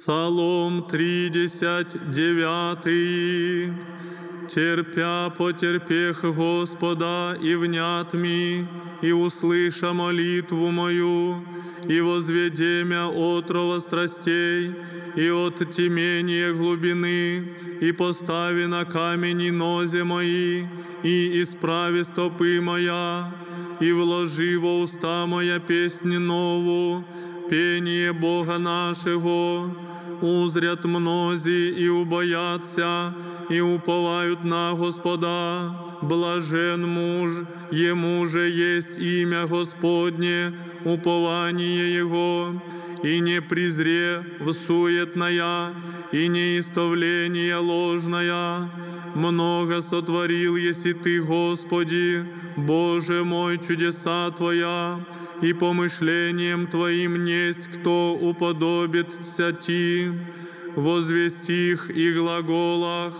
Псалом 39. Терпя потерпех Господа и внят ми, и услыша молитву мою, и возведе мя отрова страстей, и от темения глубины, и постави на камени нозе мои, и исправи стопы моя, и вложи во уста моя песнь нову, пение Бога нашего, узрят мнози и убоятся, и уповают на Господа. Блажен муж, ему же есть имя Господне, упование Его, и не презре в суетная, и не истовление ложная. Много сотворил, еси Ты, Господи, Боже мой, чудеса Твоя, и помышлением Твоим несть кто уподобится Ти. Возвести их и глаголах,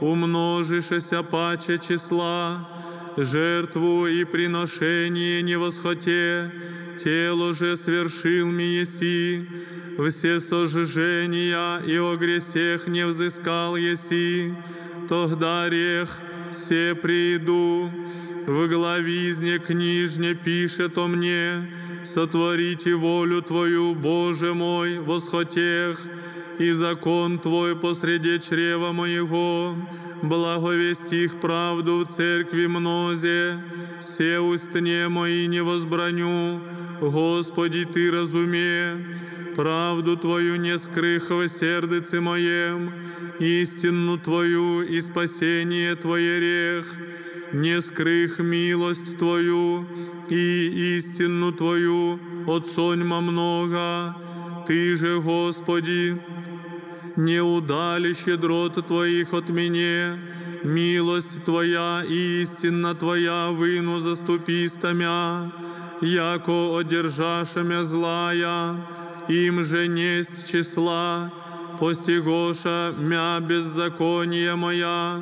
умножишься паче числа, жертву и приношение не восхоте, тело же свершил ми еси, все сожжения и о гресех не взыскал еси, тогда рех все приду, в главизне книжне пишет о мне, сотворите волю Твою, Боже мой, восхотех, и закон Твой посреди чрева моего, благовести их правду в церкви мнозе, все устне мои не возбраню, Господи, Ты разуме, правду Твою не скрыхва сердце моем, истину Твою и спасение Твое рех, не скрых милость Твою и истину Твою от соньма много, Ты же, Господи, не удали щедрот Твоих от меня, милость Твоя и истинна Твоя выну заступистамя, яко одержашемя злая, им же несть числа, постигоша мя беззакония моя,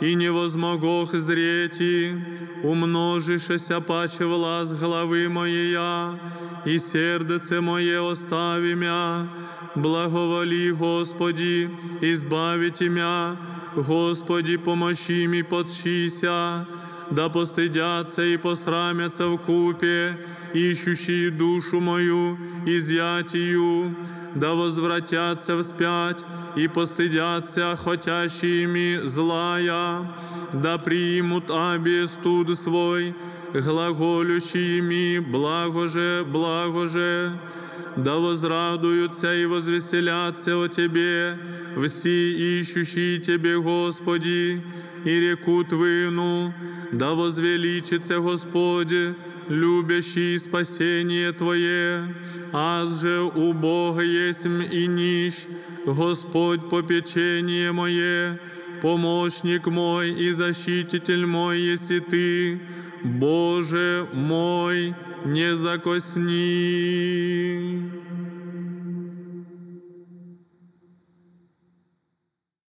и не возмогох зрети, умножишеся паче влас глави моя, и сердце моє остави мя, благоволи, Господи, избавите мя, Господи, помощи ми подщися, да постыдятся и посрамятся в купе, ищущие душу мою, изъятию, да возвратятся вспять и постыдятся хотящими злая, да примут аби студ свой, глаголющими благоже, благоже, да возрадуются и возвеселятся о Тебе, все ищущие Тебе, Господи, и рекут выну, да возвеличится Господь, любящий спасение Твое, аз же у Бога есмь и нищ, Господь попечение мое, помощник мой и защититель мой, если Ты, Боже мой, не закосни.